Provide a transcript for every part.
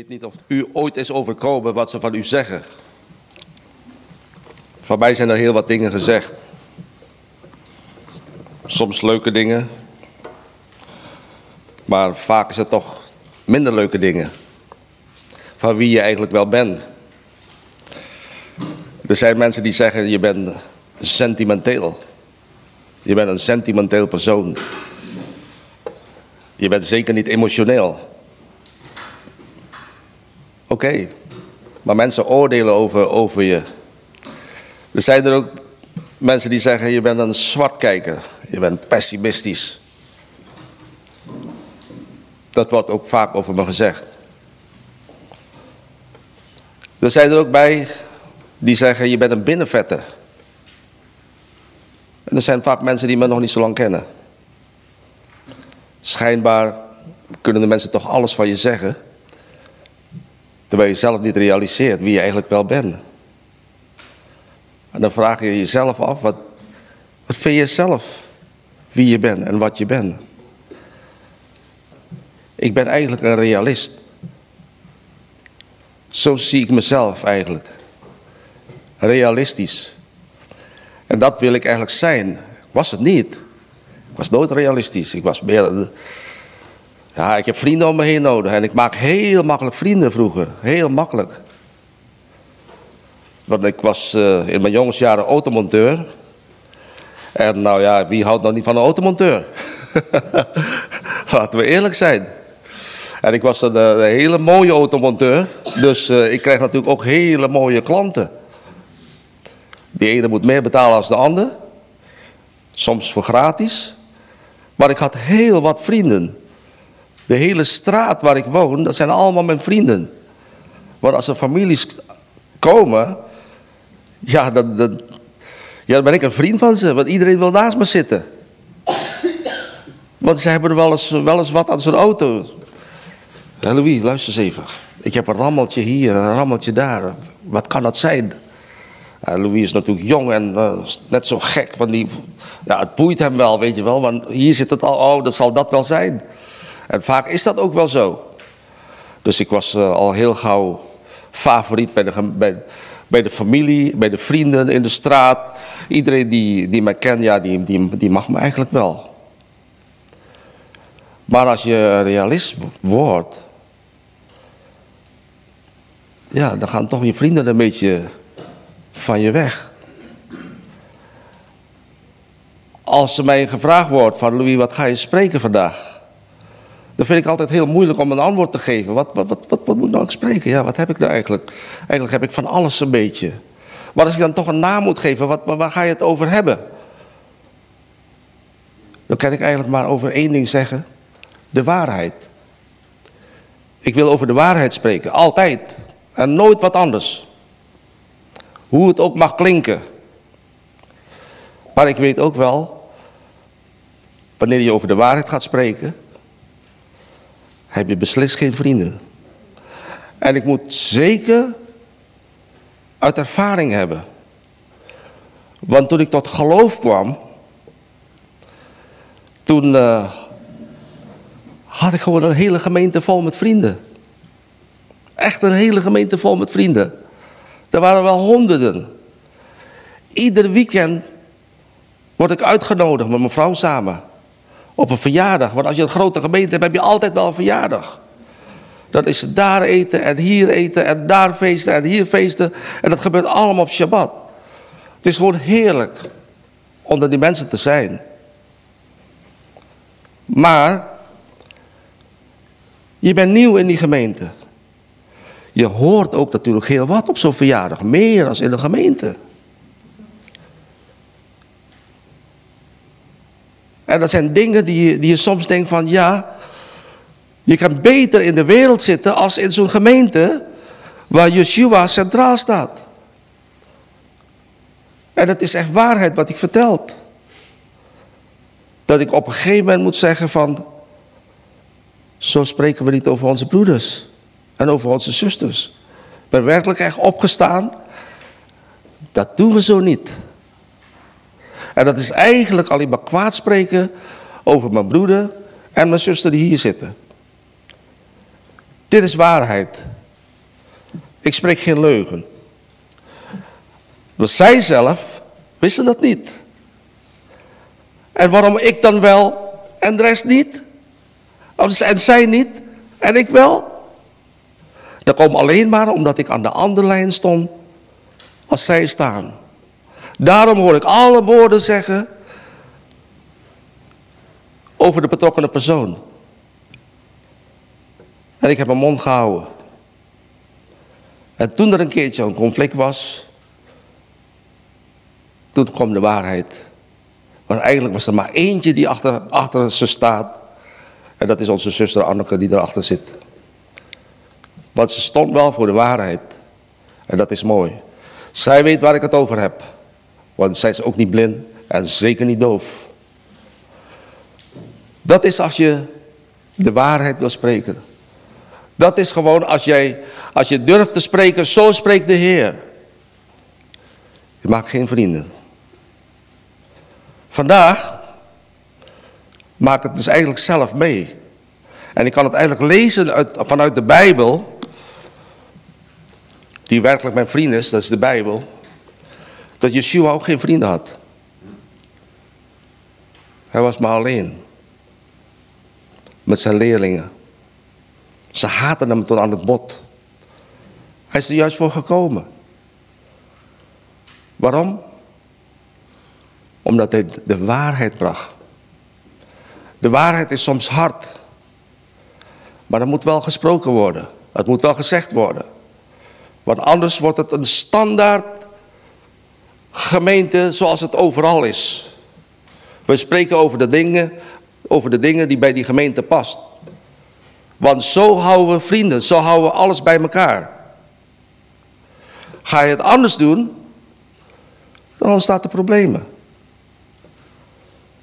Weet niet of u ooit is overkomen wat ze van u zeggen. Van mij zijn er heel wat dingen gezegd. Soms leuke dingen. Maar vaak is het toch minder leuke dingen. Van wie je eigenlijk wel bent. Er zijn mensen die zeggen je bent sentimenteel. Je bent een sentimenteel persoon. Je bent zeker niet emotioneel. Oké, maar mensen oordelen over, over je. Er zijn er ook mensen die zeggen je bent een zwartkijker. Je bent pessimistisch. Dat wordt ook vaak over me gezegd. Er zijn er ook bij die zeggen je bent een binnenvetter. En er zijn vaak mensen die me nog niet zo lang kennen. Schijnbaar kunnen de mensen toch alles van je zeggen. Terwijl je zelf niet realiseert wie je eigenlijk wel bent. En dan vraag je jezelf af, wat, wat vind je zelf wie je bent en wat je bent? Ik ben eigenlijk een realist. Zo zie ik mezelf eigenlijk. Realistisch. En dat wil ik eigenlijk zijn. Ik was het niet. Ik was nooit realistisch. Ik was meer... Ja, ik heb vrienden om me heen nodig. En ik maak heel makkelijk vrienden vroeger. Heel makkelijk. Want ik was uh, in mijn jongensjaren automonteur. En nou ja, wie houdt nou niet van een automonteur? Laten we eerlijk zijn. En ik was een, eh, een hele mooie automonteur. Dus uh, ik krijg natuurlijk ook hele mooie klanten. Die ene moet meer betalen als de ander. Soms voor gratis. Maar ik had heel wat vrienden. De hele straat waar ik woon, dat zijn allemaal mijn vrienden. Want als er families komen, ja dan, ja, dan ben ik een vriend van ze. Want iedereen wil naast me zitten. Want ze hebben wel eens, wel eens wat aan zo'n auto. Ja, Louis, luister eens even. Ik heb een rammeltje hier, een rammeltje daar. Wat kan dat zijn? Ja, Louis is natuurlijk jong en uh, net zo gek. Van die, ja, het boeit hem wel, weet je wel. Want hier zit het al, oh, dat zal dat wel zijn. En vaak is dat ook wel zo. Dus ik was uh, al heel gauw favoriet bij de, bij de familie, bij de vrienden in de straat. Iedereen die, die mij kent, ja, die, die, die mag me eigenlijk wel. Maar als je realist wordt, ja, dan gaan toch je vrienden een beetje van je weg. Als er mij gevraagd wordt van Louis, wat ga je spreken vandaag? Dan vind ik altijd heel moeilijk om een antwoord te geven. Wat, wat, wat, wat, moet nou ik spreken? Ja, wat heb ik nou eigenlijk? Eigenlijk heb ik van alles een beetje. Maar als ik dan toch een naam moet geven, wat, waar ga je het over hebben? Dan kan ik eigenlijk maar over één ding zeggen. De waarheid. Ik wil over de waarheid spreken, altijd. En nooit wat anders. Hoe het ook mag klinken. Maar ik weet ook wel, wanneer je over de waarheid gaat spreken, heb je beslist geen vrienden. En ik moet zeker uit ervaring hebben. Want toen ik tot geloof kwam, toen uh, had ik gewoon een hele gemeente vol met vrienden. Echt een hele gemeente vol met vrienden. Er waren wel honderden. Ieder weekend word ik uitgenodigd met mijn vrouw samen. Op een verjaardag. Want als je een grote gemeente hebt, heb je altijd wel een verjaardag. Dan is daar eten en hier eten en daar feesten en hier feesten. En dat gebeurt allemaal op Shabbat. Het is gewoon heerlijk onder die mensen te zijn. Maar je bent nieuw in die gemeente. Je hoort ook natuurlijk heel wat op zo'n verjaardag. Meer dan in de gemeente. En dat zijn dingen die je, die je soms denkt van ja, je kan beter in de wereld zitten als in zo'n gemeente waar Yeshua centraal staat. En het is echt waarheid wat ik vertel. Dat ik op een gegeven moment moet zeggen van, zo spreken we niet over onze broeders en over onze zusters. Ik ben werkelijk echt opgestaan. Dat doen we zo niet. En dat is eigenlijk alleen maar kwaad spreken over mijn broeder en mijn zuster die hier zitten. Dit is waarheid. Ik spreek geen leugen. Maar zij zelf wisten dat niet. En waarom ik dan wel en de rest niet? En zij niet en ik wel? Dat komt alleen maar omdat ik aan de andere lijn stond als zij staan. Daarom hoor ik alle woorden zeggen over de betrokkenen persoon. En ik heb mijn mond gehouden. En toen er een keertje een conflict was, toen kwam de waarheid. Want eigenlijk was er maar eentje die achter, achter ze staat. En dat is onze zuster Anneke die erachter zit. Want ze stond wel voor de waarheid. En dat is mooi. Zij weet waar ik het over heb. Want zij is ook niet blind en zeker niet doof. Dat is als je de waarheid wil spreken. Dat is gewoon als, jij, als je durft te spreken, zo spreekt de Heer. Je maakt geen vrienden. Vandaag maak het dus eigenlijk zelf mee. En ik kan het eigenlijk lezen uit, vanuit de Bijbel. Die werkelijk mijn vriend is, dat is de Bijbel. Dat Yeshua ook geen vrienden had. Hij was maar alleen. Met zijn leerlingen. Ze haten hem tot aan het bot. Hij is er juist voor gekomen. Waarom? Omdat hij de waarheid bracht. De waarheid is soms hard. Maar er moet wel gesproken worden. Het moet wel gezegd worden. Want anders wordt het een standaard gemeente zoals het overal is. We spreken over de dingen, over de dingen die bij die gemeente past. Want zo houden we vrienden, zo houden we alles bij elkaar. Ga je het anders doen, dan ontstaan er problemen.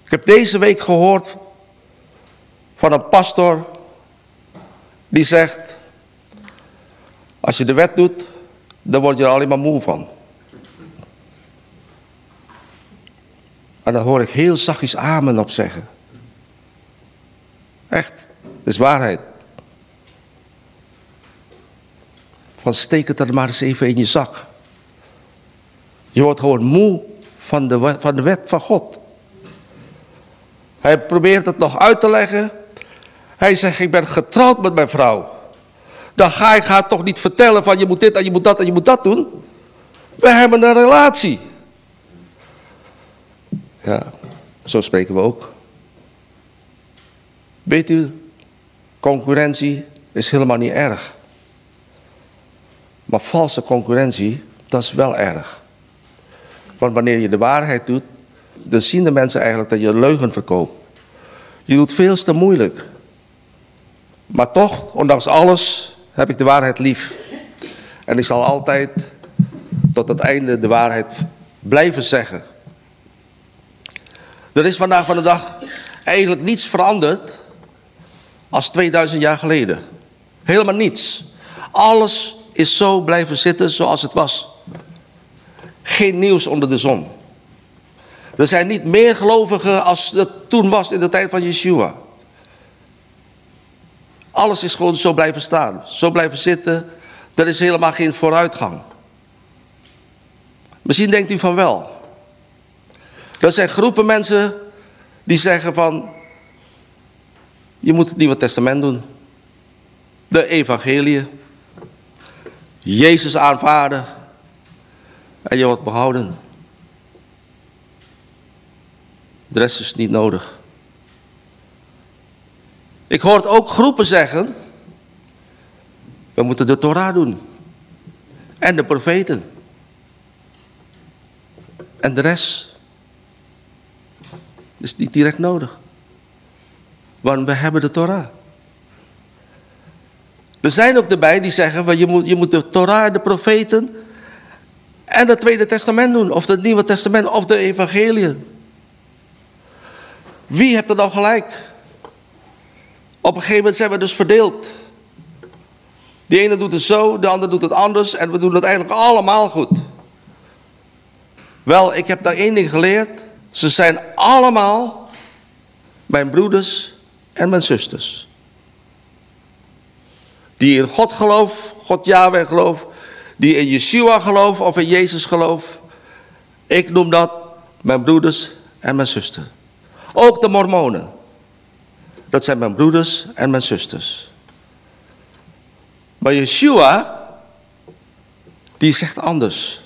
Ik heb deze week gehoord van een pastor die zegt, als je de wet doet, dan word je er alleen maar moe van. En dan hoor ik heel zachtjes amen op zeggen. Echt, dat is waarheid. Van steek het er maar eens even in je zak. Je wordt gewoon moe van de, van de wet van God. Hij probeert het nog uit te leggen. Hij zegt, ik ben getrouwd met mijn vrouw. Dan ga ik haar toch niet vertellen van je moet dit en je moet dat en je moet dat doen. We hebben een relatie. Ja, zo spreken we ook. Weet u, concurrentie is helemaal niet erg. Maar valse concurrentie, dat is wel erg. Want wanneer je de waarheid doet, dan zien de mensen eigenlijk dat je leugen verkoopt. Je doet veel te moeilijk. Maar toch, ondanks alles, heb ik de waarheid lief. En ik zal altijd tot het einde de waarheid blijven zeggen. Er is vandaag van de dag eigenlijk niets veranderd als 2000 jaar geleden. Helemaal niets. Alles is zo blijven zitten zoals het was. Geen nieuws onder de zon. Er zijn niet meer gelovigen als het toen was in de tijd van Yeshua. Alles is gewoon zo blijven staan. Zo blijven zitten. Er is helemaal geen vooruitgang. Misschien denkt u van wel. Er zijn groepen mensen die zeggen van... Je moet het Nieuwe Testament doen. De evangelie. Jezus aanvaarden. En je wordt behouden. De rest is niet nodig. Ik hoor ook groepen zeggen... We moeten de Torah doen. En de profeten. En de rest is niet direct nodig. Want we hebben de Torah. Er zijn ook erbij die zeggen, je moet, je moet de Torah, de profeten en het Tweede Testament doen. Of het Nieuwe Testament of de Evangelieën. Wie heeft er nou gelijk? Op een gegeven moment zijn we dus verdeeld. De ene doet het zo, de ander doet het anders en we doen het eigenlijk allemaal goed. Wel, ik heb daar één ding geleerd. Ze zijn allemaal mijn broeders en mijn zusters. Die in God gelooft, God Yahweh gelooft. Die in Yeshua gelooft of in Jezus gelooft. Ik noem dat mijn broeders en mijn zusters. Ook de mormonen. Dat zijn mijn broeders en mijn zusters. Maar Yeshua, die zegt anders.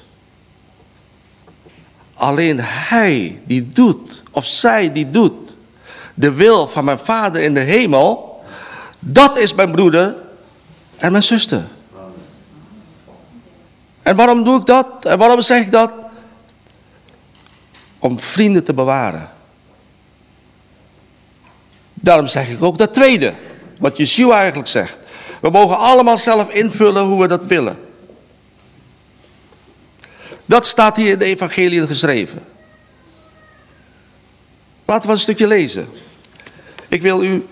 Alleen hij die doet, of zij die doet, de wil van mijn vader in de hemel, dat is mijn broeder en mijn zuster. En waarom doe ik dat? En waarom zeg ik dat? Om vrienden te bewaren. Daarom zeg ik ook dat tweede, wat Yeshua eigenlijk zegt. We mogen allemaal zelf invullen hoe we dat willen. Dat staat hier in de evangelie geschreven. Laten we een stukje lezen. Ik wil u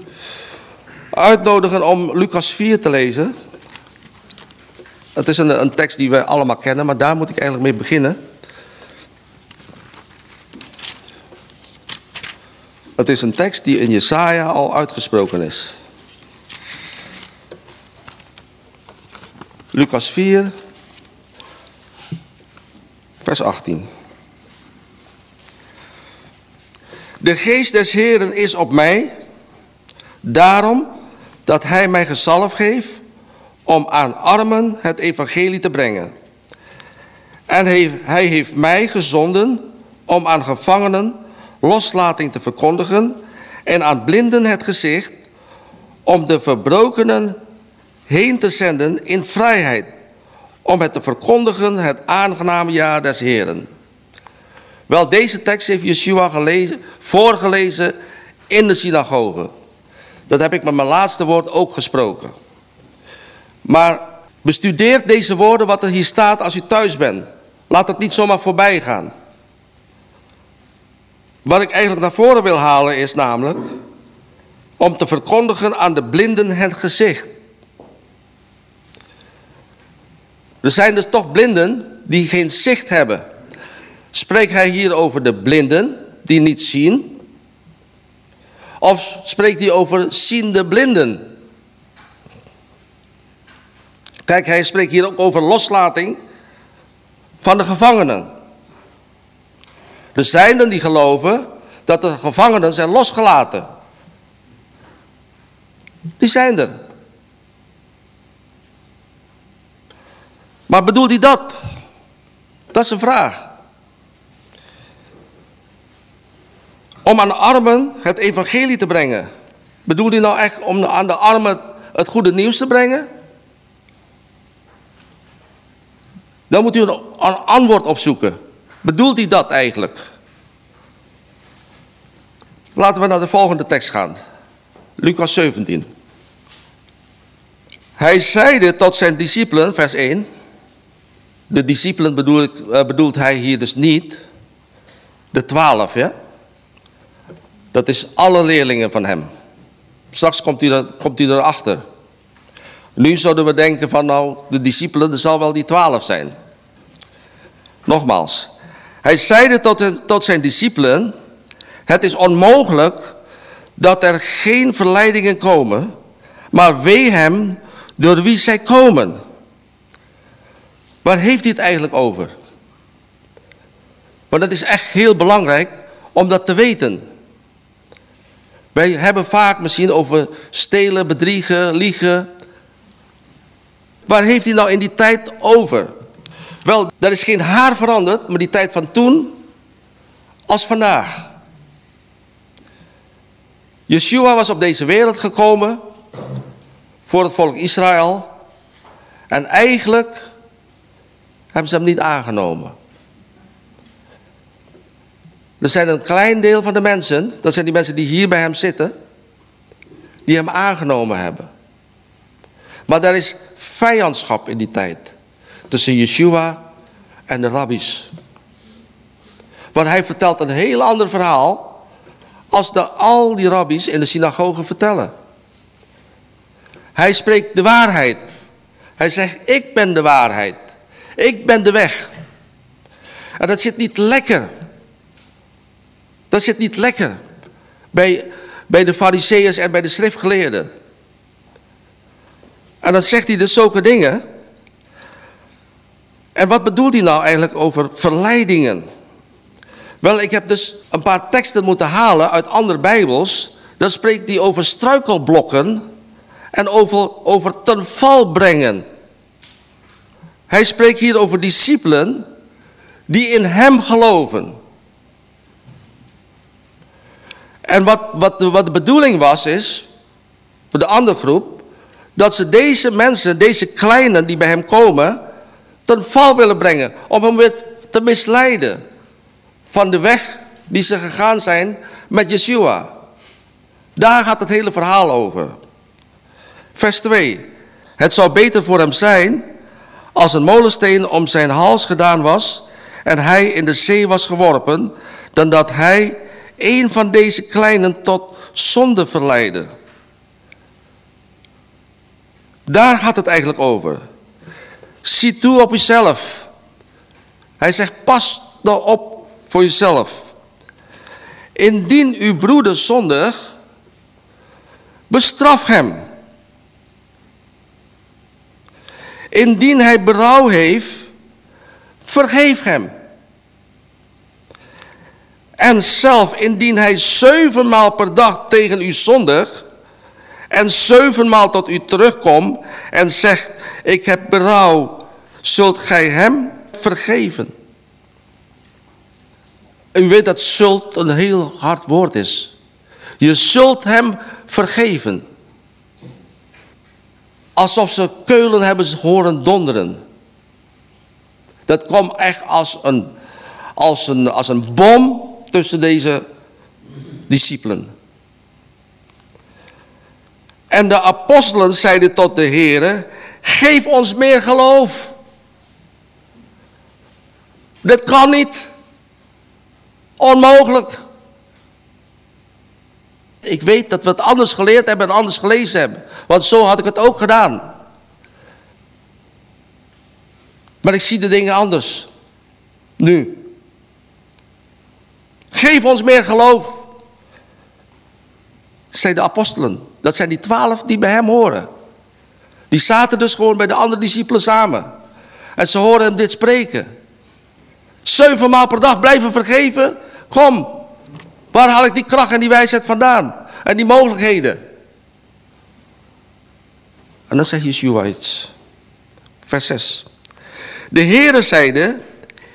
uitnodigen om Lucas 4 te lezen. Het is een, een tekst die we allemaal kennen, maar daar moet ik eigenlijk mee beginnen. Het is een tekst die in Jesaja al uitgesproken is. Lucas 4, vers 18. De geest des Heeren is op mij, daarom dat hij mij gezalf geeft om aan armen het evangelie te brengen. En hij heeft mij gezonden om aan gevangenen loslating te verkondigen en aan blinden het gezicht om de verbrokenen heen te zenden in vrijheid, om het te verkondigen het aangename jaar des Heren. Wel, deze tekst heeft Yeshua gelezen, voorgelezen in de synagoge. Dat heb ik met mijn laatste woord ook gesproken. Maar bestudeer deze woorden wat er hier staat als u thuis bent. Laat het niet zomaar voorbij gaan. Wat ik eigenlijk naar voren wil halen is namelijk om te verkondigen aan de blinden het gezicht. Er zijn dus toch blinden die geen zicht hebben. Spreekt hij hier over de blinden die niet zien? Of spreekt hij over ziende blinden? Kijk, hij spreekt hier ook over loslating van de gevangenen. Er zijn er die geloven dat de gevangenen zijn losgelaten. Die zijn er. Maar bedoelt hij dat? Dat is een vraag. Om aan de armen het evangelie te brengen. Bedoelt hij nou echt om aan de armen het goede nieuws te brengen? Dan moet u een antwoord opzoeken. Bedoelt hij dat eigenlijk? Laten we naar de volgende tekst gaan. Lucas 17. Hij zeide tot zijn discipelen, vers 1. De discipelen bedoelt, eh, bedoelt hij hier dus niet. De twaalf, ja. Dat is alle leerlingen van hem. Straks komt hij, komt hij erachter. Nu zouden we denken van nou, de discipelen, er zal wel die twaalf zijn. Nogmaals. Hij zeide tot, tot zijn discipelen, het is onmogelijk dat er geen verleidingen komen, maar wee hem door wie zij komen. Waar heeft het eigenlijk over? Maar dat is echt heel belangrijk om dat te weten. Wij hebben vaak misschien over stelen, bedriegen, liegen. Waar heeft hij nou in die tijd over? Wel, er is geen haar veranderd, maar die tijd van toen als vandaag. Yeshua was op deze wereld gekomen voor het volk Israël. En eigenlijk hebben ze hem niet aangenomen. Er zijn een klein deel van de mensen, dat zijn die mensen die hier bij hem zitten, die hem aangenomen hebben. Maar er is vijandschap in die tijd tussen Yeshua en de rabbis. Want hij vertelt een heel ander verhaal als de, al die rabbis in de synagoge vertellen. Hij spreekt de waarheid. Hij zegt, ik ben de waarheid. Ik ben de weg. En dat zit niet lekker. Dat zit niet lekker bij, bij de fariseeërs en bij de schriftgeleerden. En dan zegt hij dus zulke dingen. En wat bedoelt hij nou eigenlijk over verleidingen? Wel, ik heb dus een paar teksten moeten halen uit andere bijbels. Dan spreekt hij over struikelblokken en over, over ten val brengen. Hij spreekt hier over discipelen die in hem geloven. En wat, wat, de, wat de bedoeling was is, voor de andere groep, dat ze deze mensen, deze kleinen die bij hem komen, ten val willen brengen. Om hem weer te misleiden van de weg die ze gegaan zijn met Yeshua. Daar gaat het hele verhaal over. Vers 2. Het zou beter voor hem zijn als een molensteen om zijn hals gedaan was en hij in de zee was geworpen, dan dat hij een van deze kleinen tot zonde verleidde. Daar gaat het eigenlijk over. Zie toe op jezelf. Hij zegt, pas nou op voor jezelf. Indien uw broeder zondig, bestraf hem. Indien hij berouw heeft, vergeef hem. En zelf, indien hij zevenmaal per dag tegen u zondigt, en zevenmaal tot u terugkomt en zegt, ik heb berouw, zult gij hem vergeven. U weet dat zult een heel hard woord is. Je zult hem vergeven. Alsof ze keulen hebben horen donderen. Dat kwam echt als een, als een, als een bom tussen deze discipelen. En de apostelen zeiden tot de Heere, geef ons meer geloof. Dit kan niet. Onmogelijk. Ik weet dat we het anders geleerd hebben en anders gelezen hebben. Want zo had ik het ook gedaan. Maar ik zie de dingen anders. Nu. Geef ons meer geloof. Zijn de apostelen. Dat zijn die twaalf die bij hem horen. Die zaten dus gewoon bij de andere discipelen samen. En ze horen hem dit spreken. Zevenmaal per dag blijven vergeven. Kom, waar haal ik die kracht en die wijsheid vandaan? En die mogelijkheden. En dan zegt Yeshua iets. Vers 6. De Heere zeide,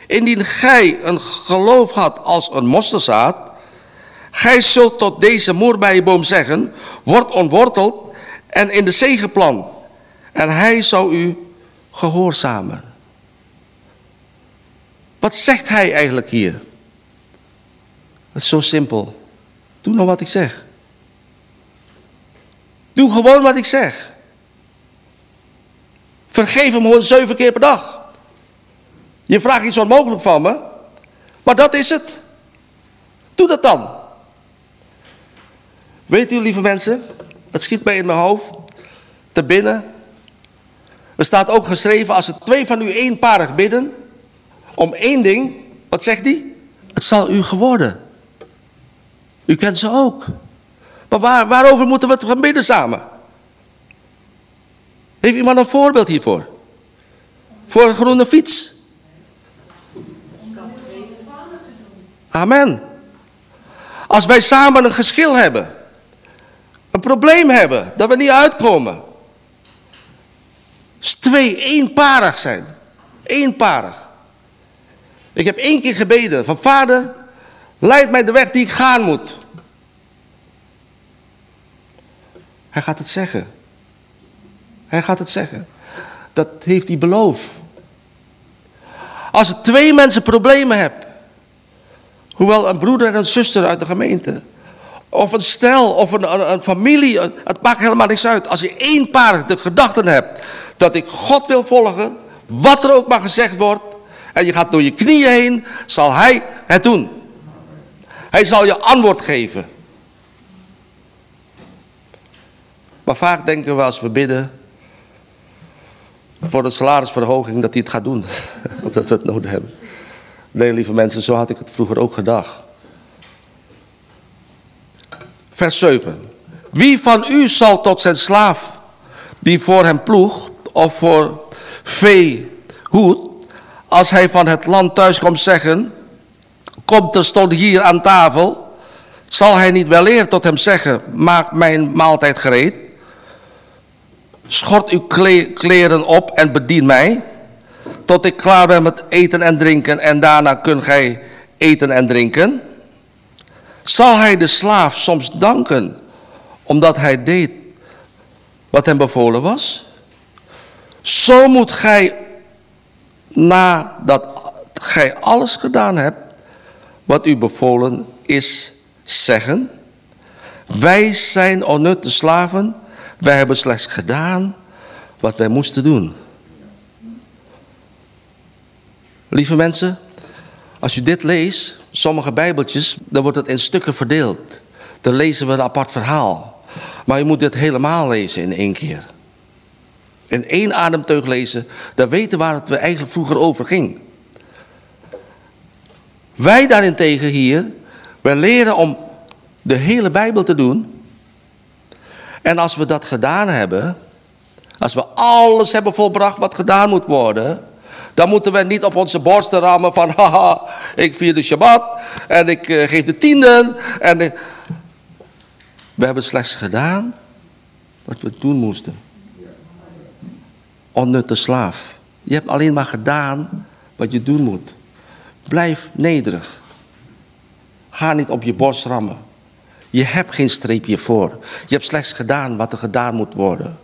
indien gij een geloof had als een mosterdzaad, gij zult tot deze moerbijboom zeggen, word ontworteld en in de zee geplant. En hij zou u gehoorzamen. Wat zegt hij eigenlijk hier? Het is zo simpel. Doe nou wat ik zeg. Doe gewoon wat ik zeg. Vergeef hem gewoon zeven keer per dag. Je vraagt iets onmogelijk van me. Maar dat is het. Doe dat dan. Weet u, lieve mensen, het schiet mij in mijn hoofd, te binnen. Er staat ook geschreven, als er twee van u eenparig bidden, om één ding, wat zegt hij? Het zal u geworden. U kent ze ook. Maar waar, waarover moeten we gaan bidden samen? Heeft iemand een voorbeeld hiervoor? Voor een groene fiets? Amen. Als wij samen een geschil hebben, een probleem hebben, dat we niet uitkomen. Als twee eenparig zijn, eenparig. Ik heb één keer gebeden van vader, leid mij de weg die ik gaan moet. Hij gaat het zeggen. Hij gaat het zeggen. Dat heeft hij beloofd. Als er twee mensen problemen hebben, hoewel een broeder en een zuster uit de gemeente, of een stel, of een, een, familie, het maakt helemaal niks uit. Als je eenparig de gedachten hebt dat ik God wil volgen, wat er ook maar gezegd wordt, en je gaat door je knieën heen, zal hij het doen. Hij zal je antwoord geven. Maar vaak denken we als we bidden voor de salarisverhoging dat hij het gaat doen. Omdat we het nodig hebben. Nee, lieve mensen, zo had ik het vroeger ook gedacht. Vers 7. Wie van u zal tot zijn slaaf die voor hem ploeg of voor vee hoed, als hij van het land thuis komt zeggen, kom terstond hier aan tafel, zal hij niet wel eer tot hem zeggen, maak mijn maaltijd gereed, schort uw kleren op en bedien mij, tot ik klaar ben met eten en drinken en daarna kun gij eten en drinken. Zal hij de slaaf soms danken, omdat hij deed wat hem bevolen was? Zo moet gij, nadat gij alles gedaan hebt, wat u bevolen is, zeggen. Wij zijn onnutte slaven, wij hebben slechts gedaan wat wij moesten doen. Lieve mensen, als u dit leest, sommige bijbeltjes, dan wordt het in stukken verdeeld. Dan lezen we een apart verhaal. Maar je moet dit helemaal lezen in één keer. In één ademteug lezen, dan weten waar het eigenlijk vroeger over ging. Wij daarentegen hier, wij leren om de hele Bijbel te doen. En als we dat gedaan hebben, als we alles hebben volbracht wat gedaan moet worden, dan moeten we niet op onze borsten rammen van, haha, ik vier de Shabbat en ik uh, geef de tienden. En We hebben slechts gedaan wat we doen moesten. Onnutte slaaf. Je hebt alleen maar gedaan wat je doen moet. Blijf nederig. Ga niet op je borst rammen. Je hebt geen streepje voor. Je hebt slechts gedaan wat er gedaan moet worden.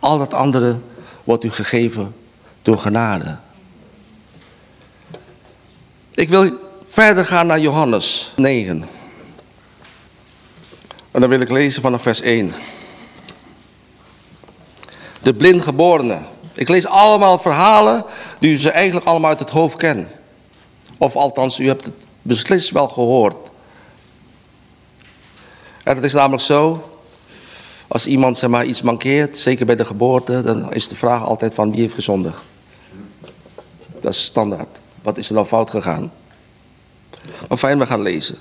Al dat andere wordt u gegeven door genade. Ik wil verder gaan naar Johannes 9. En dan wil ik lezen vanaf vers 1. De blindgeborene. Ik lees allemaal verhalen die u ze eigenlijk allemaal uit het hoofd kent. Of althans, u hebt het beslist wel gehoord. En het is namelijk zo, als iemand zeg maar, iets mankeert, zeker bij de geboorte, dan is de vraag altijd van wie heeft gezondigd. Dat is standaard. Wat is er dan fout gegaan? Maar fijn, we gaan lezen.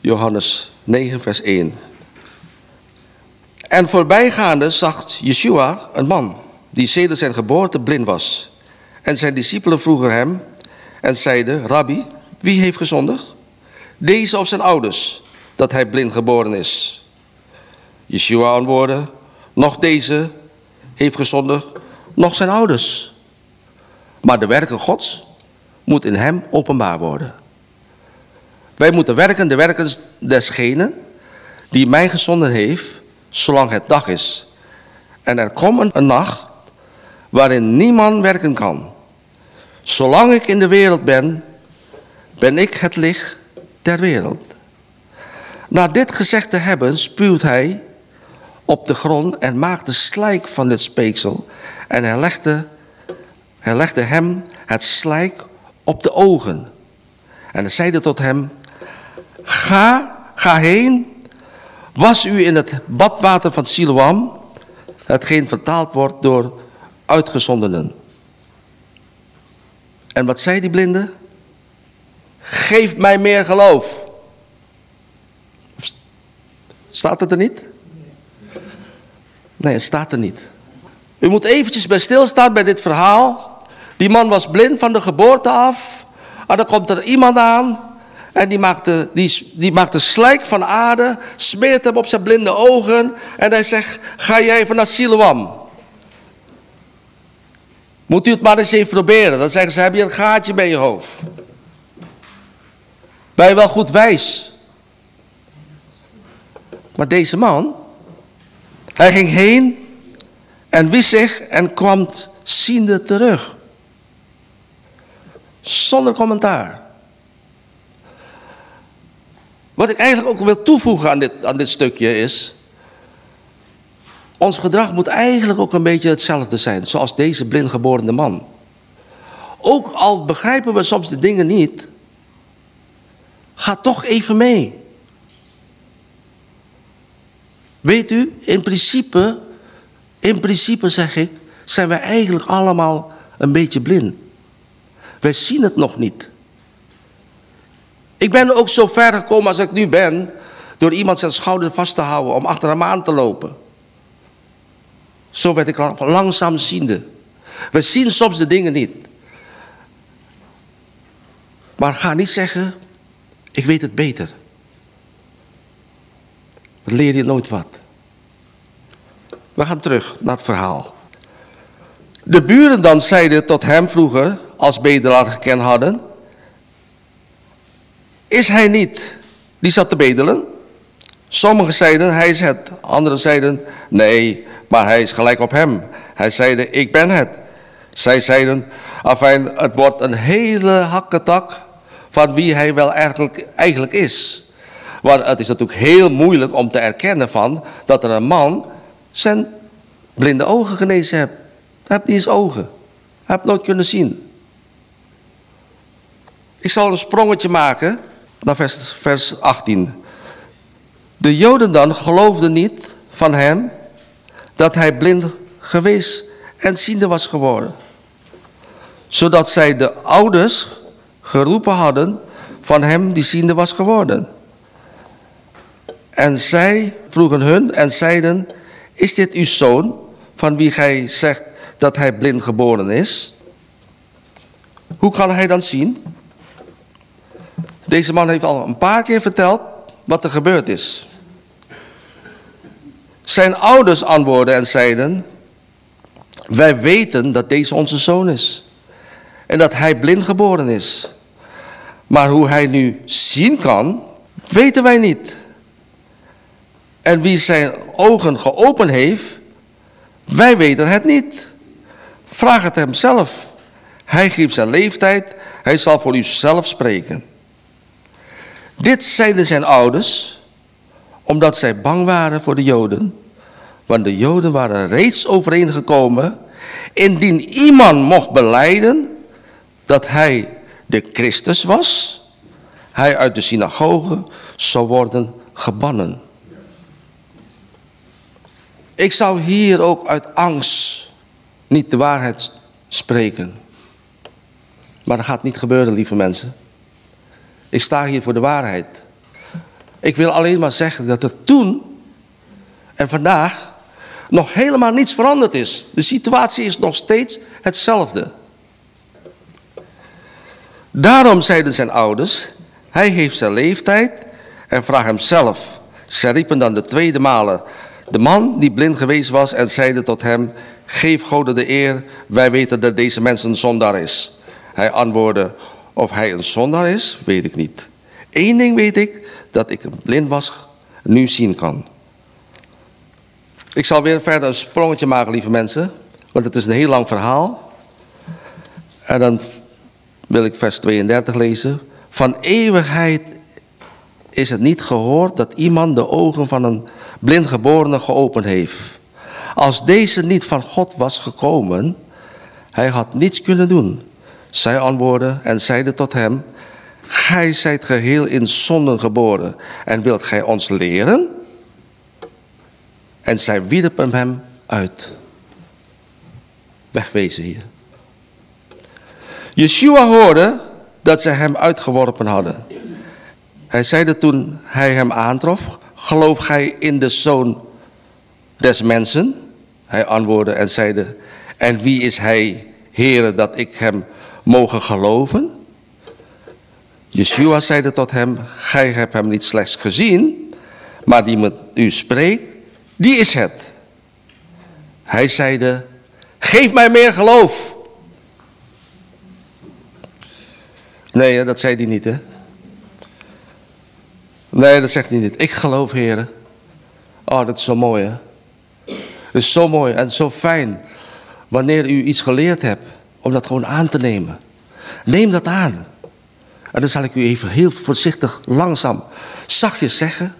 Johannes 9, vers 1. En voorbijgaande zag Yeshua een man die sedert zijn geboorte blind was. En zijn discipelen vroegen hem en zeiden, Rabbi, wie heeft gezondigd? Deze of zijn ouders, dat hij blind geboren is. Yeshua antwoordde, nog deze heeft gezondigd, nog zijn ouders. Maar de werken gods moet in hem openbaar worden. Wij moeten werken de werken desgene die mij gezonden heeft, zolang het dag is. En er komt een nacht waarin niemand werken kan. Zolang ik in de wereld ben, ben ik het licht der wereld. Na dit gezegd te hebben, spuwt hij op de grond en maakte slijk van dit speeksel. En hij legde hij legde hem het slijk op de ogen. En hij zeide tot hem, ga, ga heen, was u in het badwater van Siloam, hetgeen vertaald wordt door uitgezondenen. En wat zei die blinde? Geef mij meer geloof. Staat het er niet? Nee, het staat er niet. U moet eventjes bij stilstaan bij dit verhaal. Die man was blind van de geboorte af. En dan komt er iemand aan. En die maakt, de, die, die maakt de slijk van aarde. Smeert hem op zijn blinde ogen. En hij zegt, ga jij even naar Siloam. Moet u het maar eens even proberen. Dan zeggen ze, heb je een gaatje bij je hoofd? Ben je wel goed wijs? Maar deze man, hij ging heen en wist zich en kwam ziende terug. Zonder commentaar. Wat ik eigenlijk ook wil toevoegen aan dit, aan dit stukje is... Ons gedrag moet eigenlijk ook een beetje hetzelfde zijn. Zoals deze blindgeborene man. Ook al begrijpen we soms de dingen niet. Ga toch even mee. Weet u, in principe, in principe zeg ik, zijn wij eigenlijk allemaal een beetje blind. Wij zien het nog niet. Ik ben ook zo ver gekomen als ik nu ben, door iemand zijn schouder vast te houden om achter hem aan te lopen. Zo werd ik langzaam ziende. We zien soms de dingen niet. Maar ga niet zeggen, ik weet het beter. Dan leer je nooit wat. We gaan terug naar het verhaal. De buren dan zeiden tot hem vroeger, als bedelaar gekend hadden. Is hij niet die zat te bedelen? Sommigen zeiden, hij is het. Anderen zeiden, nee, maar hij is gelijk op hem. Hij zeide, ik ben het. Zij zeiden, afijn, het wordt een hele hakketak van wie hij wel eigenlijk, eigenlijk is. Want het is natuurlijk heel moeilijk om te erkennen van dat er een man zijn blinde ogen genezen heeft. Hij heeft niet eens ogen. Hij heeft nooit kunnen zien. Ik zal een sprongetje maken naar vers, vers 18. De Joden dan geloofden niet van hem dat hij blind geweest en ziende was geworden. Zodat zij de ouders geroepen hadden van hem die ziende was geworden. En zij vroegen hun en zeiden, is dit uw zoon van wie gij zegt dat hij blind geboren is? Hoe kan hij dan zien? Deze man heeft al een paar keer verteld wat er gebeurd is. Zijn ouders antwoordden en zeiden, wij weten dat deze onze zoon is. En dat hij blind geboren is. Maar hoe hij nu zien kan, weten wij niet. En wie zijn ogen geopend heeft, wij weten het niet. Vraag het hem zelf. Hij geeft zijn leeftijd, hij zal voor u zelf spreken. Dit zeiden zijn ouders, omdat zij bang waren voor de Joden. Want de Joden waren reeds overeengekomen, indien iemand mocht beleiden dat hij de Christus was, hij uit de synagoge zou worden gebannen. Ik zou hier ook uit angst niet de waarheid spreken. Maar dat gaat niet gebeuren, lieve mensen. Ik sta hier voor de waarheid. Ik wil alleen maar zeggen dat er toen en vandaag nog helemaal niets veranderd is. De situatie is nog steeds hetzelfde. Daarom zeiden zijn ouders, hij heeft zijn leeftijd en vraag hem zelf. Zij riepen dan de tweede malen de man die blind geweest was en zeiden tot hem, geef God de eer, wij weten dat deze mens een zondaar is. Hij antwoordde, of hij een zondaar is, weet ik niet. Eén ding weet ik, dat ik blind was, nu zien kan. Ik zal weer verder een sprongetje maken, lieve mensen. Want het is een heel lang verhaal. En dan wil ik vers 32 lezen. Van eeuwigheid is het niet gehoord dat iemand de ogen van een blindgeborene geopend heeft. Als deze niet van God was gekomen, hij had niets kunnen doen. Zij antwoordde en zeiden tot hem, Gij zijt geheel in zonden geboren en wilt gij ons leren? En zij wierpen hem uit. Wegwezen hier. Yeshua hoorde dat zij hem uitgeworpen hadden. Hij zeide toen hij hem aantrof, geloof gij in de Zoon des mensen? Hij antwoordde en zeide, en wie is hij, Heere, dat ik hem mogen geloven? Yeshua zeide tot hem, gij hebt hem niet slechts gezien, maar die met u spreekt, die is het. Hij zeide, geef mij meer geloof. Nee, dat zei hij niet, hè? Nee, dat zegt hij niet. Ik geloof, heren. Oh, dat is zo mooi, hè? Het is zo mooi en zo fijn wanneer u iets geleerd hebt, om dat gewoon aan te nemen. Neem dat aan. En dan zal ik u even heel voorzichtig, langzaam, zachtjes zeggen.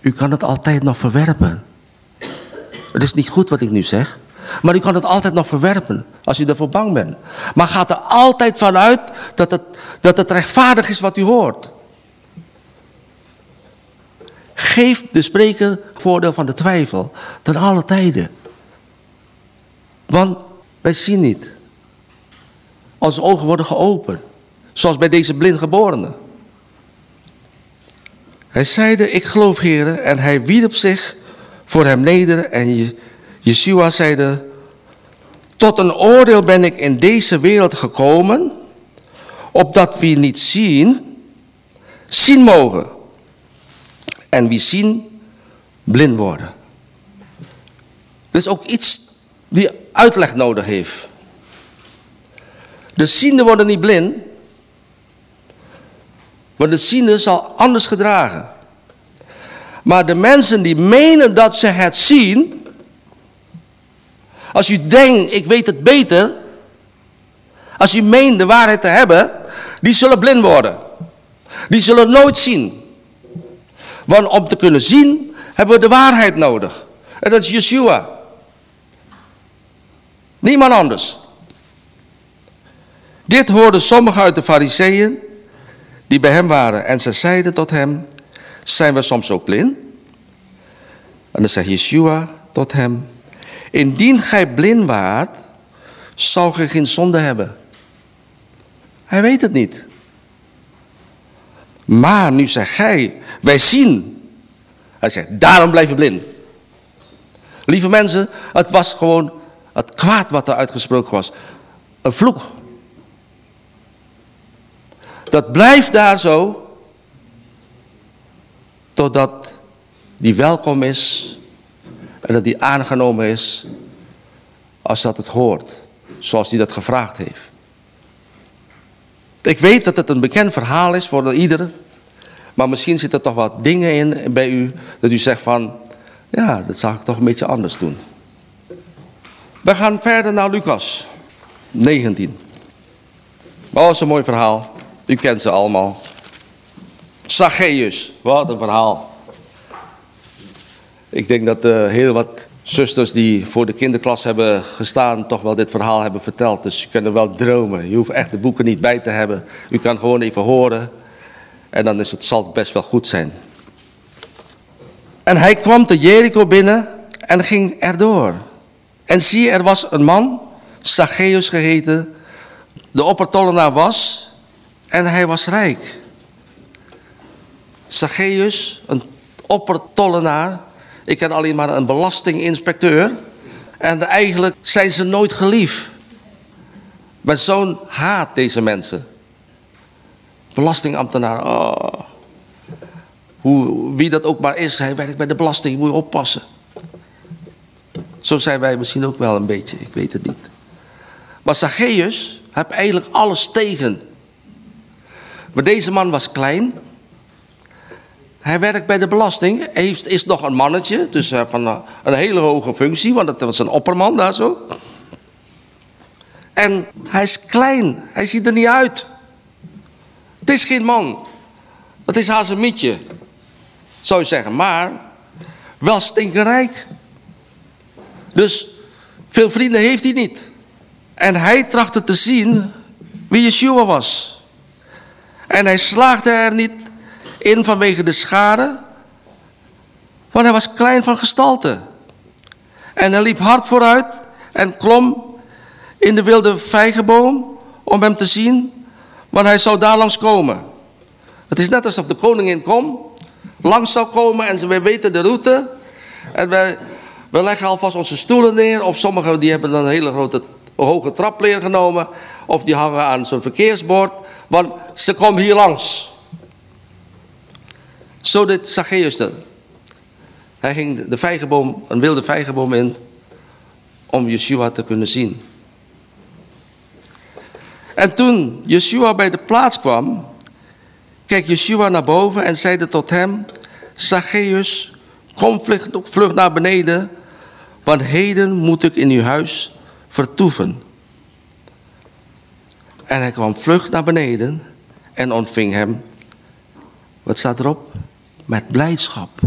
U kan het altijd nog verwerpen. Het is niet goed wat ik nu zeg. Maar u kan het altijd nog verwerpen als u ervoor bang bent. Maar gaat er altijd vanuit dat het, dat het rechtvaardig is wat u hoort. Geef de spreker voordeel van de twijfel. Ten alle tijden. Want wij zien niet. Onze ogen worden geopend. Zoals bij deze blindgeborene. Hij zeide, ik geloof, heren. En hij wierp zich voor hem neder. En Yeshua zeide, tot een oordeel ben ik in deze wereld gekomen, opdat wie niet zien, zien mogen. En wie zien, blind worden. Is ook iets die uitleg nodig heeft. De ziende worden niet blind, maar de ziende zal anders gedragen. Maar de mensen die menen dat ze het zien, als u denkt, ik weet het beter, als u meent de waarheid te hebben, die zullen blind worden. Die zullen nooit zien. Want om te kunnen zien, hebben we de waarheid nodig. En dat is Yeshua. Niemand anders. Dit hoorden sommigen uit de fariseeën die bij hem waren. En ze zeiden tot hem, zijn we soms ook blind? En dan zegt Yeshua tot hem, indien gij blind waart, zou gij geen zonde hebben. Hij weet het niet. Maar nu zegt gij, wij zien. Hij zegt, daarom blijf je blind. Lieve mensen, het was gewoon het kwaad wat er uitgesproken was. Een vloek. Dat blijft daar zo. Totdat die welkom is. En dat die aangenomen is. Als dat het hoort. Zoals hij dat gevraagd heeft. Ik weet dat het een bekend verhaal is voor ieder. Maar misschien zitten er toch wat dingen in bij u. Dat u zegt van. Ja, dat zou ik toch een beetje anders doen. We gaan verder naar Lucas 19. Oh, dat is een mooi verhaal. U kent ze allemaal. Zacchaeus, wat een verhaal. Ik denk dat uh, heel wat zusters die voor de kinderklas hebben gestaan... toch wel dit verhaal hebben verteld. Dus je kunt er wel dromen. Je hoeft echt de boeken niet bij te hebben. U kan gewoon even horen. En dan is het, zal het best wel goed zijn. En hij kwam te Jericho binnen en ging erdoor. En zie, er was een man, Zacchaeus geheten, de oppertollenaar was en hij was rijk. Zacchaeus, een oppertollenaar, ik ken alleen maar een belastinginspecteur. En eigenlijk zijn ze nooit geliefd. Met zo'n haat deze mensen. Belastingambtenaar, oh. Hoe, wie dat ook maar is, hij werkt bij de belasting, moet je oppassen. Zo zijn wij misschien ook wel een beetje, ik weet het niet. Maar Zacchaeus heeft eigenlijk alles tegen. Maar deze man was klein. Hij werkt bij de belasting. Hij is nog een mannetje, dus van een, een hele hoge functie, want dat was een opperman daar zo. En hij is klein, hij ziet er niet uit. Het is geen man. Het is haast een mietje, zou je zeggen. Maar wel stinkerrijk. Dus veel vrienden heeft hij niet. En hij trachtte te zien wie Yeshua was. En hij slaagde er niet in vanwege de schade. Want hij was klein van gestalte. En hij liep hard vooruit en klom in de wilde vijgenboom om hem te zien. Want hij zou daar langs komen. Het is net alsof de koningin komt, langs zou komen en wij weten de route. En wij, we leggen alvast onze stoelen neer. Of sommigen die hebben een hele grote hoge trapleer genomen. Of die hangen aan zo'n verkeersbord. Want ze komen hier langs. Zo deed Zacchaeus dat. Hij ging de vijgenboom, een wilde vijgenboom in. Om Yeshua te kunnen zien. En toen Yeshua bij de plaats kwam. Keek Yeshua naar boven en zeide tot hem. Zacchaeus, kom vlug naar beneden. Want heden moet ik in uw huis vertoeven. En hij kwam vlug naar beneden en ontving hem. Wat staat erop? Met blijdschap.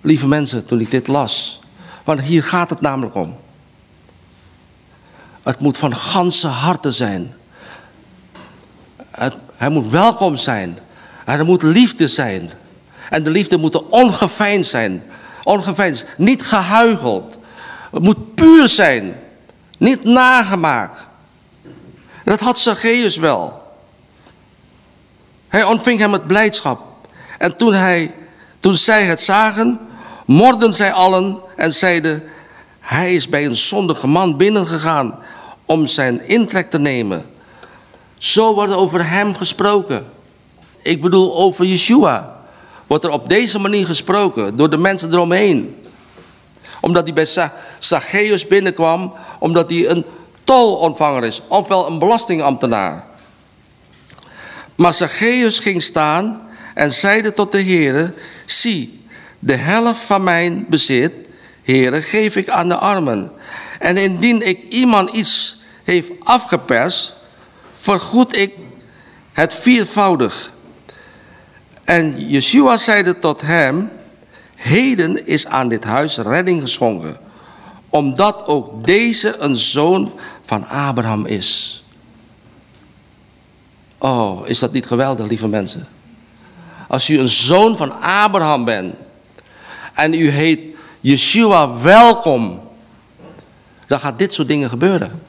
Lieve mensen, toen ik dit las. Want hier gaat het namelijk om. Het moet van ganse harte zijn. Het, hij moet welkom zijn. Er moet liefde zijn. En de liefde moet ongeveinsd zijn. Ongeveinsd, niet gehuigeld. Het moet puur zijn. Niet nagemaakt. Dat had Zacchaeus wel. Hij ontving hem met blijdschap. En toen, hij, toen zij het zagen, morden zij allen en zeiden... Hij is bij een zondige man binnengegaan om zijn intrek te nemen. Zo wordt over hem gesproken. Ik bedoel over Yeshua. Wordt er op deze manier gesproken door de mensen eromheen. Omdat hij bij Zacchaeus binnenkwam, omdat hij een tolontvanger is, ofwel een belastingambtenaar. Maar Zacchaeus ging staan en zeide tot de Heere, zie, de helft van mijn bezit, Heere, geef ik aan de armen. En indien ik iemand iets heeft afgeperst, vergoed ik het viervoudig. En Yeshua zeide tot hem, heden is aan dit huis redding geschonken, omdat ook deze een zoon van Abraham is. Oh, is dat niet geweldig, lieve mensen? Als u een zoon van Abraham bent en u heet Yeshua welkom, dan gaat dit soort dingen gebeuren.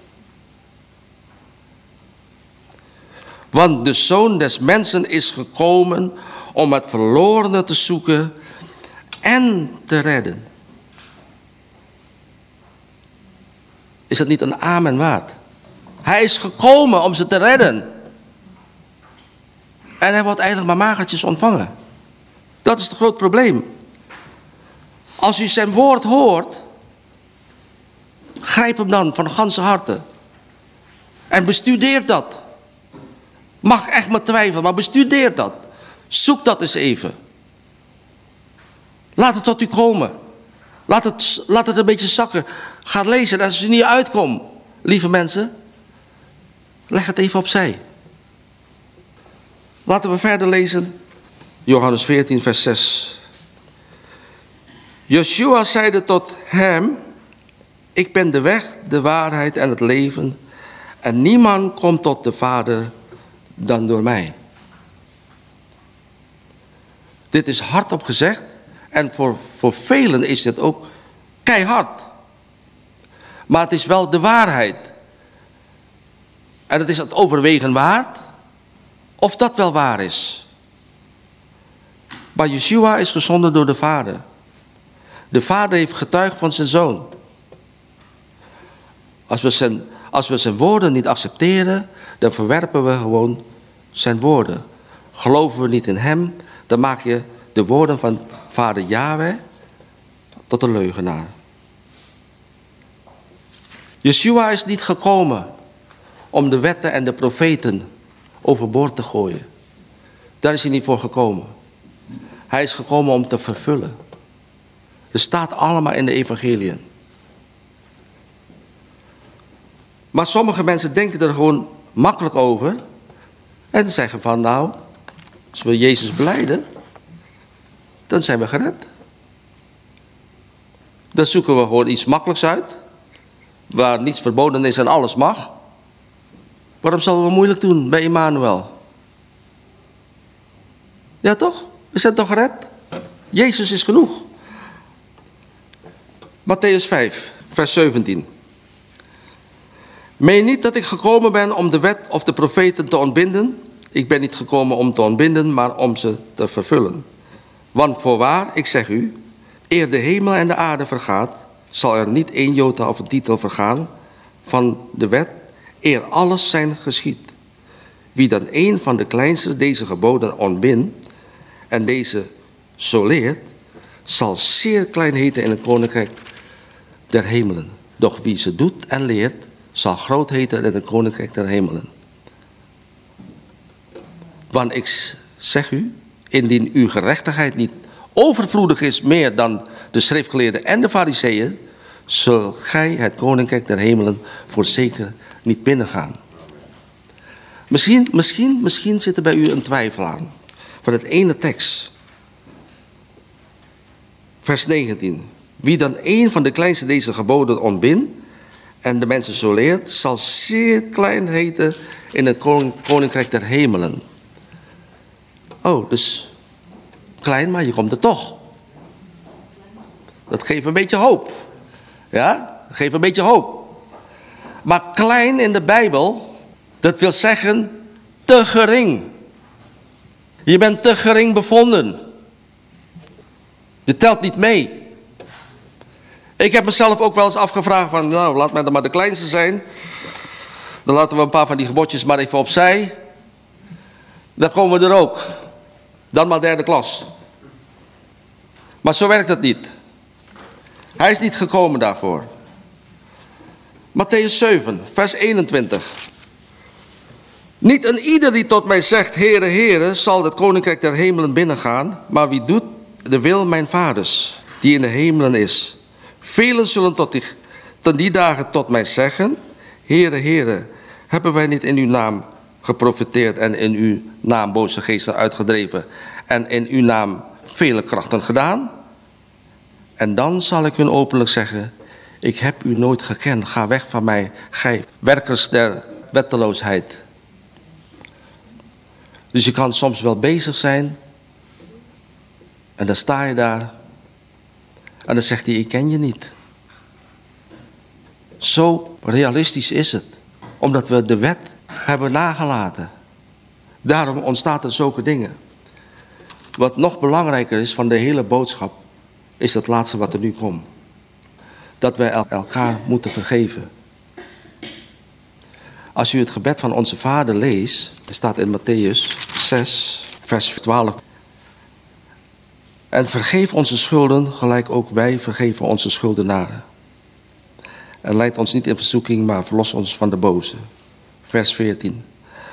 Want de zoon des mensen is gekomen om het verlorene te zoeken en te redden. Is dat niet een amen waard? Hij is gekomen om ze te redden. En hij wordt eigenlijk maar magertjes ontvangen. Dat is het groot probleem. Als u zijn woord hoort, grijp hem dan van ganse harte. En bestudeer dat. Mag echt maar twijfelen, maar bestudeer dat. Zoek dat eens even. Laat het tot u komen. Laat het, laat het een beetje zakken. Ga lezen. En als u niet uitkomt, lieve mensen, leg het even opzij. Laten we verder lezen. Johannes 14, vers 6. Joshua zeide tot hem, ik ben de weg, de waarheid en het leven. En niemand komt tot de Vader dan door mij. Dit is hardop gezegd. En voor, voor velen is dit ook keihard. Maar het is wel de waarheid. En het is het overwegen waard of dat wel waar is. Maar Yeshua is gezonden door de Vader. De Vader heeft getuigd van zijn Zoon. Als we zijn, als we zijn woorden niet accepteren, dan verwerpen we gewoon zijn woorden. Geloven we niet in hem, dan maak je de woorden van vader Yahweh tot een leugenaar. Yeshua is niet gekomen om de wetten en de profeten overboord te gooien. Daar is hij niet voor gekomen. Hij is gekomen om te vervullen. Er staat allemaal in de evangeliën. Maar sommige mensen denken er gewoon makkelijk over. En zeggen van nou, als we Jezus beleiden, dan zijn we gered. Dan zoeken we gewoon iets makkelijks uit. Waar niets verboden is en alles mag. Waarom zullen we moeilijk doen bij Immanuel? Ja toch? We zijn toch gered? Jezus is genoeg. Matthäus 5, vers 17. Meen niet dat ik gekomen ben om de wet of de profeten te ontbinden. Ik ben niet gekomen om te ontbinden, maar om ze te vervullen. Want voorwaar, ik zeg u, eer de hemel en de aarde vergaat, zal er niet één jota of een titel vergaan van de wet, eer alles zijn geschied. Wie dan een van de kleinste deze geboden ontbindt en deze zo leert, zal zeer klein heten in het koninkrijk der hemelen. Doch wie ze doet en leert, zal groot heten in het koninkrijk der hemelen. Want ik zeg u, indien uw gerechtigheid niet overvloedig is meer dan de schriftgeleerden en de fariseeën, zul gij het koninkrijk der hemelen voorzeker niet binnengaan. Misschien, misschien, misschien zit er bij u een twijfel aan. Van het ene tekst. Vers 19. Wie dan een van de kleinste deze geboden ontbindt en de mensen zo leert, zal zeer klein heten in het koninkrijk der hemelen. Oh, dus klein, maar je komt er toch. Dat geeft een beetje hoop. Ja, dat geeft een beetje hoop. Maar klein in de Bijbel, dat wil zeggen te gering. Je bent te gering bevonden. Je telt niet mee. Ik heb mezelf ook wel eens afgevraagd van, nou, laat mij dan maar de kleinste zijn. Dan laten we een paar van die gebotjes maar even opzij. Dan komen we er ook. Dan maar derde klas. Maar zo werkt het niet. Hij is niet gekomen daarvoor. Matthäus 7, vers 21. Niet een ieder die tot mij zegt, Heere, Heere, zal het koninkrijk der hemelen binnengaan, maar wie doet de wil mijn vaders, die in de hemelen is. Velen zullen tot die, ten die dagen tot mij zeggen, Heere, Heere, hebben wij niet in uw naam geprofiteerd en in uw naam boze geesten uitgedreven en in uw naam vele krachten gedaan? En dan zal ik hun openlijk zeggen, ik heb u nooit gekend, ga weg van mij, gij werkers der wetteloosheid. Dus je kan soms wel bezig zijn en dan sta je daar en dan zegt hij, ik ken je niet. Zo realistisch is het, omdat we de wet hebben nagelaten. Daarom ontstaan er zulke dingen. Wat nog belangrijker is van de hele boodschap, is het laatste wat er nu komt. Dat wij elkaar moeten vergeven. Als u het gebed van onze vader leest, staat in Matthäus 6, vers 12. En vergeef onze schulden, gelijk ook wij vergeven onze schuldenaren. En leid ons niet in verzoeking, maar verlos ons van de boze. Vers 14.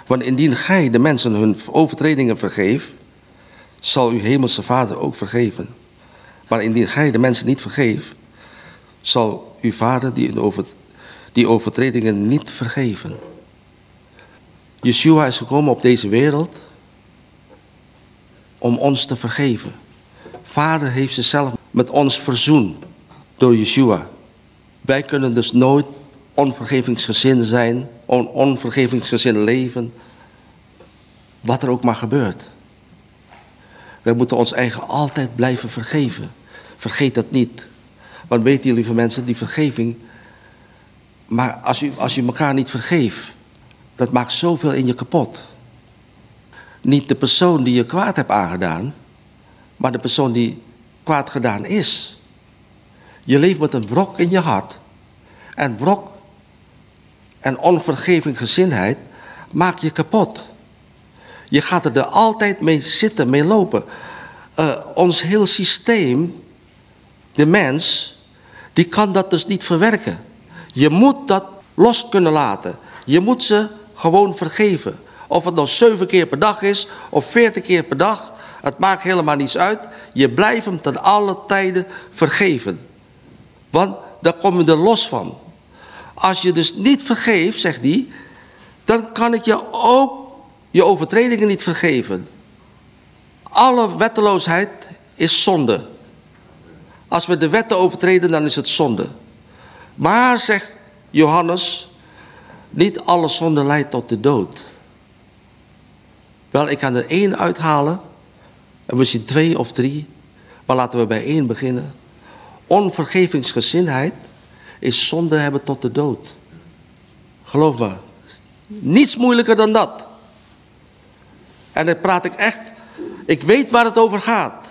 Want indien gij de mensen hun overtredingen vergeeft, zal uw hemelse vader ook vergeven. Maar indien gij de mensen niet vergeeft, zal uw vader die, die overtredingen niet vergeven. Yeshua is gekomen op deze wereld om ons te vergeven. Vader heeft zichzelf met ons verzoend door Yeshua. Wij kunnen dus nooit onvergevingsgezind zijn, on leven, wat er ook maar gebeurt. Wij moeten ons eigen altijd blijven vergeven. Vergeet dat niet. Want weet je, lieve mensen, die vergeving... Maar als je, als je elkaar niet vergeeft, dat maakt zoveel in je kapot. Niet de persoon die je kwaad hebt aangedaan, maar de persoon die kwaad gedaan is. Je leeft met een wrok in je hart. En wrok en onvergevinggezinheid maakt je kapot. Je gaat er altijd mee zitten, mee lopen. Uh, ons heel systeem, de mens, die kan dat dus niet verwerken. Je moet dat los kunnen laten. Je moet ze gewoon vergeven. Of het nou zeven keer per dag is, of veertig keer per dag. Het maakt helemaal niets uit. Je blijft hem ten alle tijden vergeven. Want daar kom je er los van. Als je dus niet vergeeft, zegt hij, dan kan ik je ook je overtredingen niet vergeven. Alle wetteloosheid is zonde. Als we de wetten overtreden, dan is het zonde. Maar, zegt Johannes, niet alle zonde leidt tot de dood. Wel, ik kan er één uithalen, en zien twee of drie, maar laten we bij één beginnen. Onvergevingsgezindheid is zonde hebben tot de dood. Geloof me, niets moeilijker dan dat. En dan praat ik echt, ik weet waar het over gaat.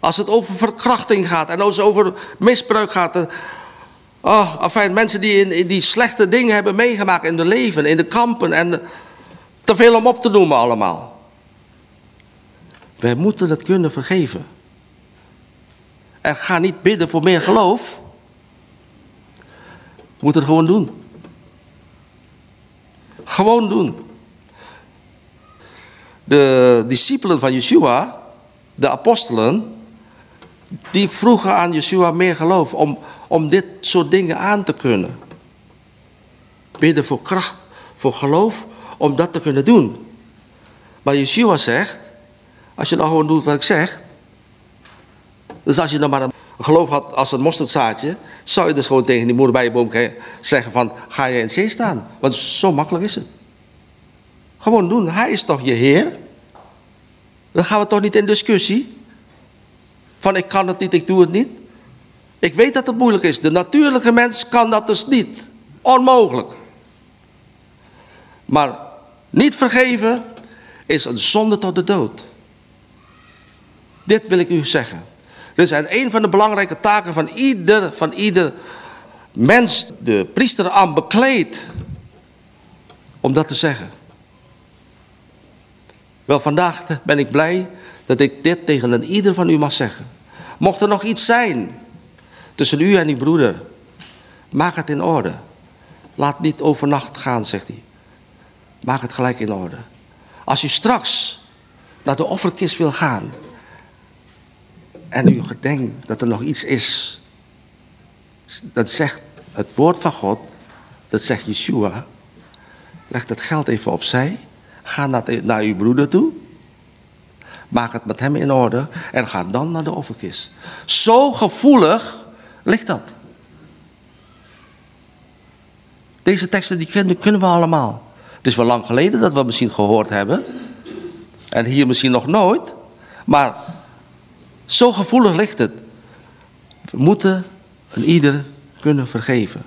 Als het over verkrachting gaat en als het over misbruik gaat. Oh, enfin, mensen die, in, die slechte dingen hebben meegemaakt in hun leven, in de kampen. En te veel om op te noemen allemaal. Wij moeten het kunnen vergeven. En ga niet bidden voor meer geloof. Moeten het gewoon doen. Gewoon doen de discipelen van Yeshua, de apostelen, die vroegen aan Yeshua meer geloof om, om dit soort dingen aan te kunnen. Bidden voor kracht, voor geloof, om dat te kunnen doen. Maar Yeshua zegt, als je dan gewoon doet wat ik zeg, dus als je dan maar een geloof had als een mosterdzaadje, zou je dus gewoon tegen die moeder bij je boom zeggen van, ga je in zee staan. Want zo makkelijk is het. Gewoon doen. Hij is toch je Heer? Dan gaan we toch niet in discussie? Van ik kan het niet, ik doe het niet. Ik weet dat het moeilijk is. De natuurlijke mens kan dat dus niet. Onmogelijk. Maar niet vergeven is een zonde tot de dood. Dit wil ik u zeggen. Dit is een van de belangrijke taken van ieder, van ieder mens, de priester aan bekleed, om dat te zeggen. Wel, vandaag ben ik blij dat ik dit tegen een ieder van u mag zeggen. Mocht er nog iets zijn tussen u en uw broeder, maak het in orde. Laat niet overnacht gaan, zegt hij. Maak het gelijk in orde. Als u straks naar de offerkist wil gaan en u gedenkt dat er nog iets is, dat zegt het woord van God, dat zegt Yeshua, leg dat geld even opzij, ga naar, naar uw broeder toe, maak het met hem in orde en ga dan naar de offerkist. Zo gevoelig ligt dat. Deze teksten die kunnen, kunnen we allemaal. Het is wel lang geleden dat we misschien gehoord hebben. En hier misschien nog nooit. Maar zo gevoelig ligt het. We moeten een ieder kunnen vergeven.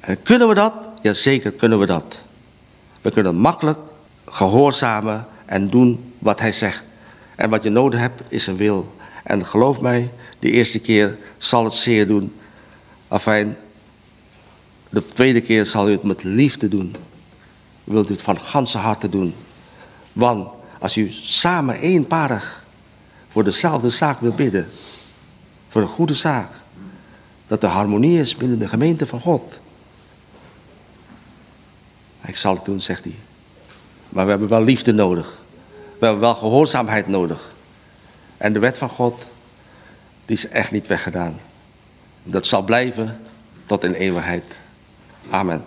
En kunnen we dat? Ja, zeker kunnen we dat. We kunnen makkelijk gehoorzamen en doen wat hij zegt. En wat je nodig hebt is een wil. En geloof mij, de eerste keer zal het zeer doen. Afijn, de tweede keer zal u het met liefde doen. Wilt u het van ganse harte doen. Want als u samen eenparig voor dezelfde zaak wil bidden. Voor een goede zaak. Dat er harmonie is binnen de gemeente van God. Ik zal het doen, zegt hij. Maar we hebben wel liefde nodig. We hebben wel gehoorzaamheid nodig. En de wet van God, die is echt niet weggedaan. Dat zal blijven tot in eeuwigheid. Amen.